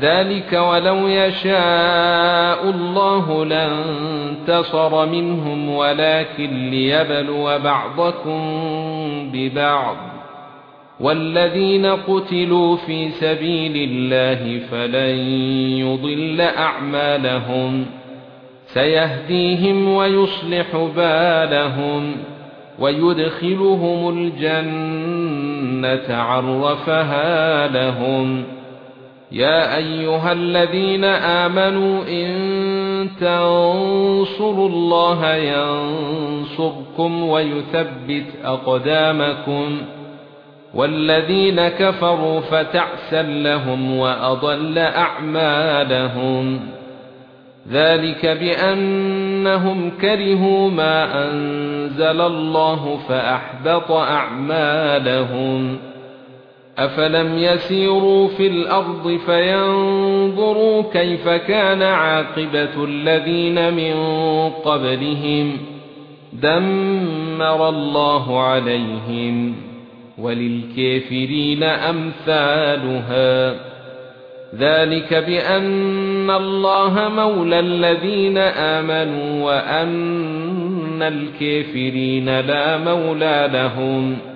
ذلك ولو يشاء الله لانتصر منهم ولكن ليبلو بعضكم ببعض والذين قتلوا في سبيل الله فلن يضل اعمالهم سيهديهم ويصلح بالهم ويدخلهم الجنة عرفها لهم يا أيها الذين آمنوا إن تنصروا الله ينصركم ويثبت أقدامكم والذين كفروا فتعسا لهم وأضل أعمالهم ذلك بأنهم كرهوا ما أنزل الله فأحبط أعمالهم افلم يسيروا في الأرض فينظروا كيف كان عاقبه الذين من قبلهم دمر الله عليهم وللكافرين امثالها ذلك بان الله مولى الذين امنوا وان الكافرين لا مولى لهم